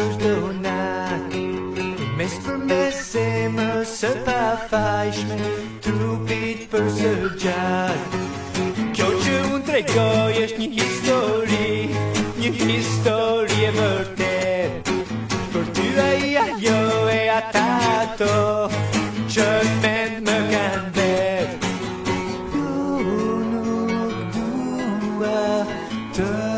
Kjo është donat, mes për mes e më së pa fajshme, trupit për së gjatë, kjo që unë trekoj është një histori, një histori e mërtet, për tya i ajo e ata to, që t'mend më kandet. Kjo është donat, mes për më së pa fajshme, trupit për së gjatë,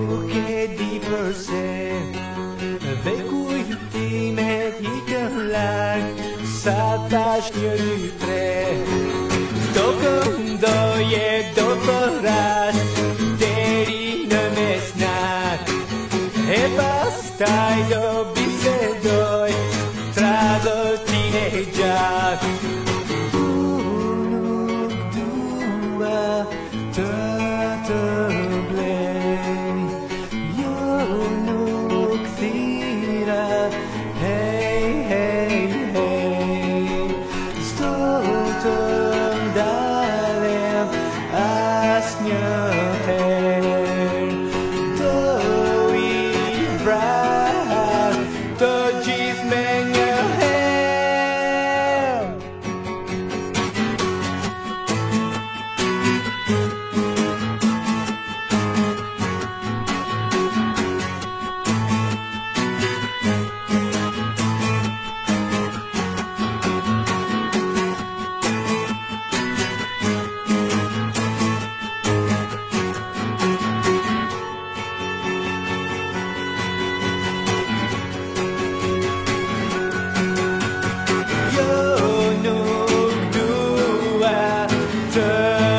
nuk e di përse Dhe ku jëti me ti të lak Sa ta shë një dy tre Do këndoje, do të rras Deri në mesnatë, E pas taj do bërë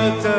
Santa.